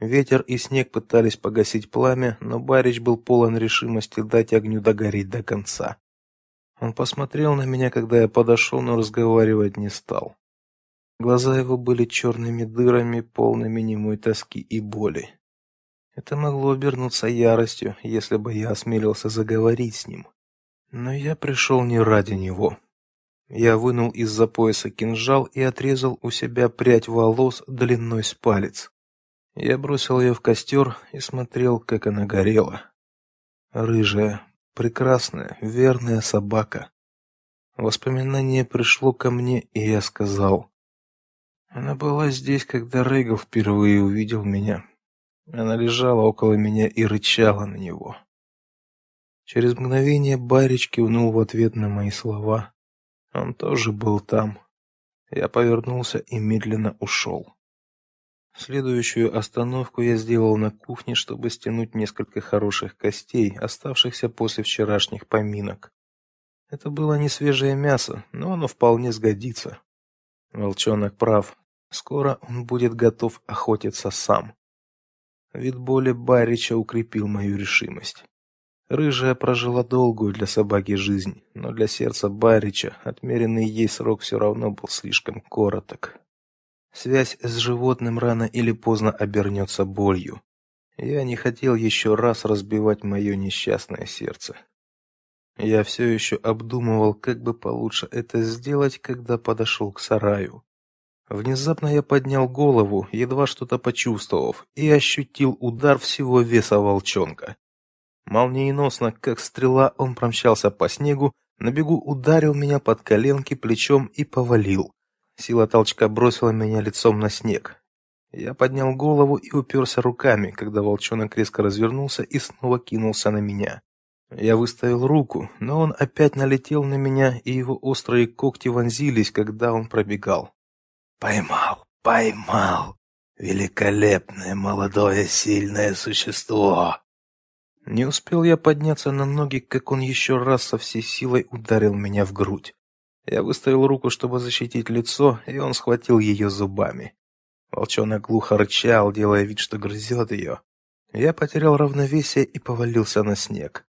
A: Ветер и снег пытались погасить пламя, но Барич был полон решимости дать огню догореть до конца. Он посмотрел на меня, когда я подошел, но разговаривать не стал. Глаза его были черными дырами, полными немой тоски и боли. Это могло обернуться яростью, если бы я осмелился заговорить с ним. Но я пришел не ради него. Я вынул из-за пояса кинжал и отрезал у себя прядь волос длиной с палец. Я бросил ее в костер и смотрел, как она горела. Рыжая, прекрасная, верная собака. Воспоминание пришло ко мне, и я сказал: "Она была здесь, когда Рейгл впервые увидел меня. Она лежала около меня и рычала на него". Через мгновение Барич кивнул в ответ на мои слова. Он тоже был там. Я повернулся и медленно ушел. Следующую остановку я сделал на кухне, чтобы стянуть несколько хороших костей, оставшихся после вчерашних поминок. Это было не свежее мясо, но оно вполне сгодится. Волчонок прав. Скоро он будет готов охотиться сам. Вид боли Барича укрепил мою решимость. Рыжая прожила долгую для собаки жизнь, но для сердца Барича отмеренный ей срок все равно был слишком короток. Связь с животным рано или поздно обернется болью. Я не хотел еще раз разбивать мое несчастное сердце. Я все еще обдумывал, как бы получше это сделать, когда подошел к сараю. Внезапно я поднял голову, едва что-то почувствовав, и ощутил удар всего веса волчонка. Молниеносно, как стрела, он промчался по снегу, на бегу ударил меня под коленки плечом и повалил. Сила толчка бросила меня лицом на снег. Я поднял голову и уперся руками, когда волчонок резко развернулся и снова кинулся на меня. Я выставил руку, но он опять налетел на меня, и его острые когти вонзились, когда он пробегал. Поймал, поймал. Великолепное молодое сильное существо. Не успел я подняться на ноги, как он еще раз со всей силой ударил меня в грудь. Я выставил руку, чтобы защитить лицо, и он схватил ее зубами. Волчонок глухо рычал, делая вид, что грызет ее. Я потерял равновесие и повалился на снег.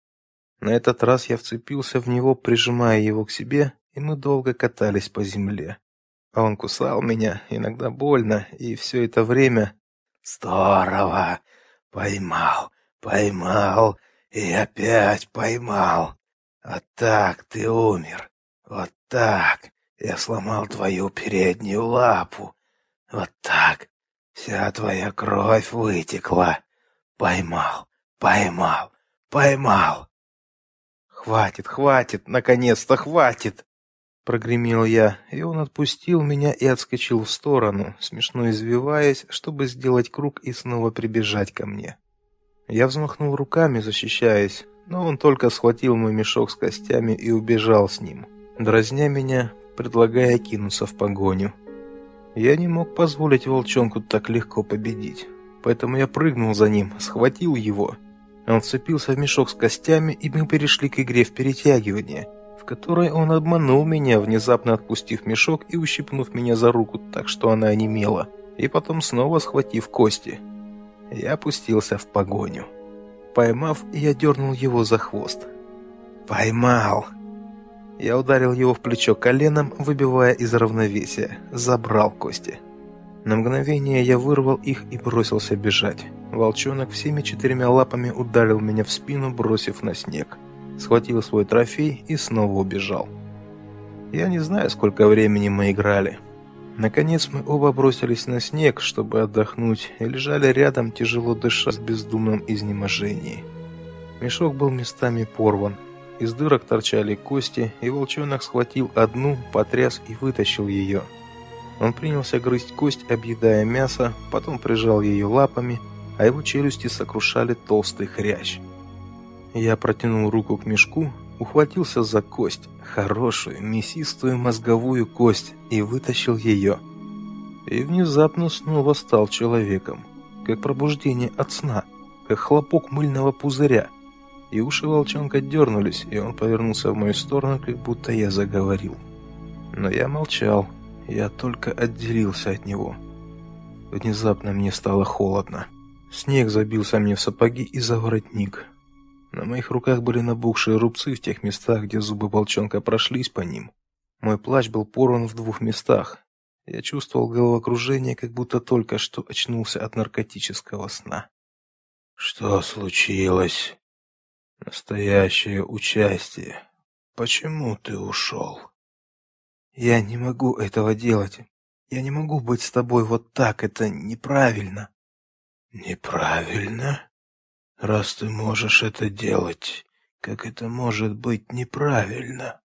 A: На этот раз я вцепился в него, прижимая его к себе, и мы долго катались по земле. А он кусал меня, иногда больно, и все это время... Здорово! Поймал, поймал и опять поймал. А так ты умер. Вот так. Я сломал твою переднюю лапу. Вот так. Вся твоя кровь вытекла. Поймал, поймал, поймал. Хватит, хватит, наконец-то хватит. Прогремел я, и он отпустил меня и отскочил в сторону, смешно извиваясь, чтобы сделать круг и снова прибежать ко мне. Я взмахнул руками, защищаясь, но он только схватил мой мешок с костями и убежал с ним дразня меня, предлагая кинуться в погоню. Я не мог позволить волчонку так легко победить, поэтому я прыгнул за ним, схватил его. Он вцепился в мешок с костями, и мы перешли к игре в перетягивание, в которой он обманул меня, внезапно отпустив мешок и ущипнув меня за руку так, что она онемела, и потом снова схватив кости. Я опустился в погоню. Поймав, я дернул его за хвост. Поймал. Я ударил его в плечо коленом, выбивая из равновесия, забрал кости. На мгновение я вырвал их и бросился бежать. Волчонок всеми четырьмя лапами ударил меня в спину, бросив на снег. Схватил свой трофей и снова убежал. Я не знаю, сколько времени мы играли. Наконец мы оба бросились на снег, чтобы отдохнуть, и лежали рядом, тяжело дыша в бездумном изнеможении. Мешок был местами порван. Из дырок торчали кости, и волчонок схватил одну, потряс и вытащил ее. Он принялся грызть кость, объедая мясо, потом прижал ее лапами, а его челюсти сокрушали толстый хрящ. Я протянул руку к мешку, ухватился за кость, хорошую, мясистую мозговую кость, и вытащил ее. И внезапно снова стал человеком, как пробуждение от сна, как хлопок мыльного пузыря. И уши волчонка дернулись, и он повернулся в мою сторону, как будто я заговорил. Но я молчал, я только отделился от него. Внезапно мне стало холодно. Снег забился мне в сапоги и за воротник. На моих руках были набухшие рубцы в тех местах, где зубы волчонка прошлись по ним. Мой плащ был порван в двух местах. Я чувствовал головокружение, как будто только что очнулся от наркотического сна.
B: Что случилось? Настоящее участие. Почему ты ушел?»
A: Я не могу этого делать. Я не могу быть с тобой вот так, это неправильно.
B: Неправильно? Раз ты можешь это делать, как это может быть неправильно?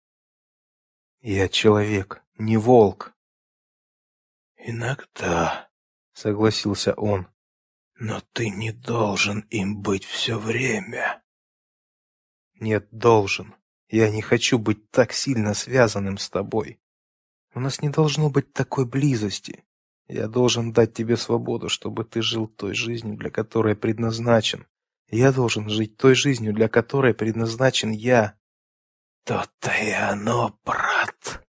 A: Я человек, не волк.
B: Иногда,
A: согласился он.
B: Но ты не должен им быть все время.
A: Нет, должен. Я не хочу быть так сильно связанным с тобой. У нас не должно быть такой близости. Я должен дать тебе свободу, чтобы ты жил той жизнью, для которой предназначен. Я должен жить той жизнью, для которой предназначен я.
B: То-то и оно, брат.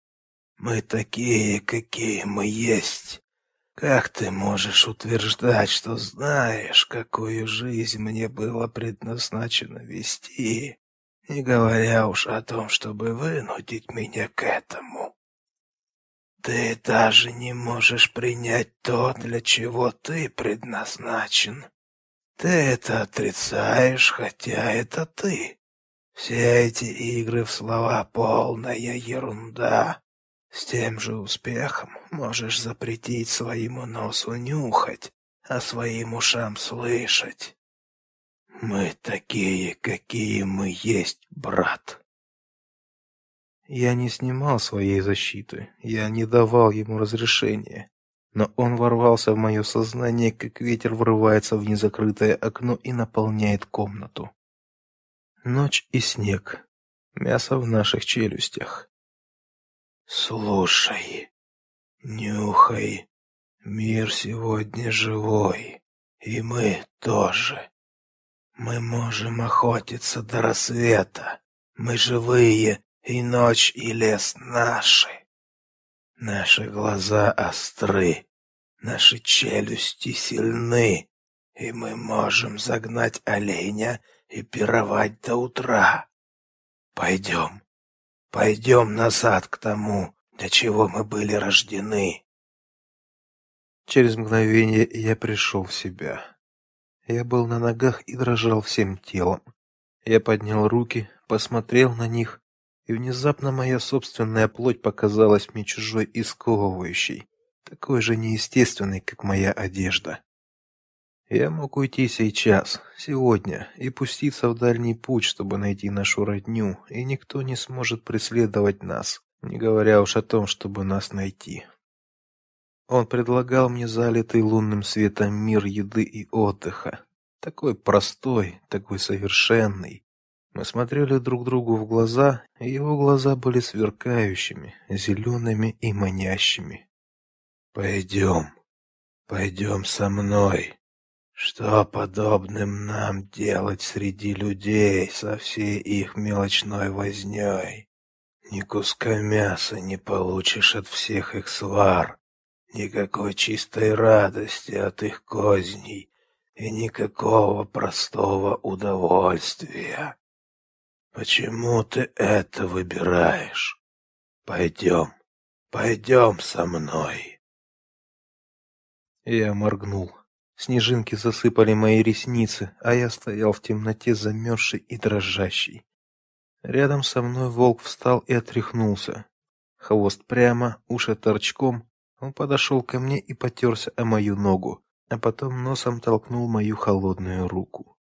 B: Мы такие, какие мы есть. Как ты можешь утверждать, что знаешь, какую жизнь мне было предназначено вести, не говоря уж о том, чтобы вынудить меня к этому? Ты даже не можешь принять то, для чего ты предназначен. Ты это отрицаешь, хотя это ты. Все эти игры в слова полная ерунда. С тем же успехом можешь запретить своему носу нюхать, а своим ушам слышать. Мы такие, какие мы есть, брат.
A: Я не снимал своей защиты, я не давал ему разрешения, но он ворвался в мое сознание, как ветер врывается в незакрытое окно и наполняет комнату. Ночь и снег, мясо в наших челюстях.
B: Слушай, нюхай, мир сегодня живой, и мы тоже. Мы можем охотиться до рассвета. Мы живые и ночь, и лес наши. Наши глаза остры, наши челюсти сильны, и мы можем загнать оленя и пировать до утра. Пойдем, пойдем назад к тому, для чего мы были рождены.
A: Через мгновение я пришел в себя. Я был на ногах и дрожал всем телом. Я поднял руки, посмотрел на них и внезапно моя собственная плоть показалась мне чужой и сковывающей, такой же неестественной, как моя одежда. Я мог уйти сейчас, сегодня, и пуститься в дальний путь, чтобы найти нашу родню, и никто не сможет преследовать нас, не говоря уж о том, чтобы нас найти. Он предлагал мне залитый лунным светом мир еды и отдыха, такой простой, такой совершенный, мы смотрели друг другу в глаза, и его глаза были сверкающими, зелеными и манящими.
B: «Пойдем, пойдем со мной. Что подобным нам делать среди людей со всей их мелочной вознёй? Ни куска мяса не получишь от всех их свар, никакой чистой радости от их козней,
A: и никакого простого удовольствия. Почему ты это выбираешь? Пойдем, пойдем со мной. Я моргнул. Снежинки засыпали мои ресницы, а я стоял в темноте замерзший и дрожащий. Рядом со мной волк встал и отряхнулся. Хвост прямо, уши торчком. Он подошел ко мне и потерся о мою ногу, а потом носом толкнул мою холодную руку.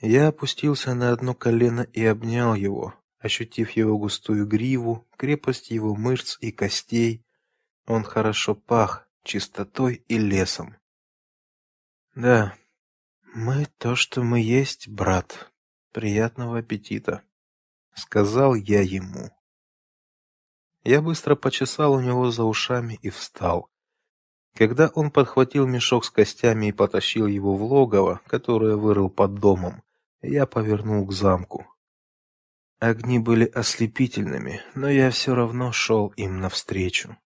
A: Я опустился на одно колено и обнял его, ощутив его густую гриву, крепость его мышц и костей. Он хорошо пах чистотой и лесом. Да, мы то, что мы есть, брат. Приятного аппетита, сказал я ему. Я быстро почесал у него за ушами и встал. Когда он подхватил мешок с костями и потащил его в логово, которое вырыл под домом, я повернул к замку. Огни были ослепительными, но я все равно шел им навстречу.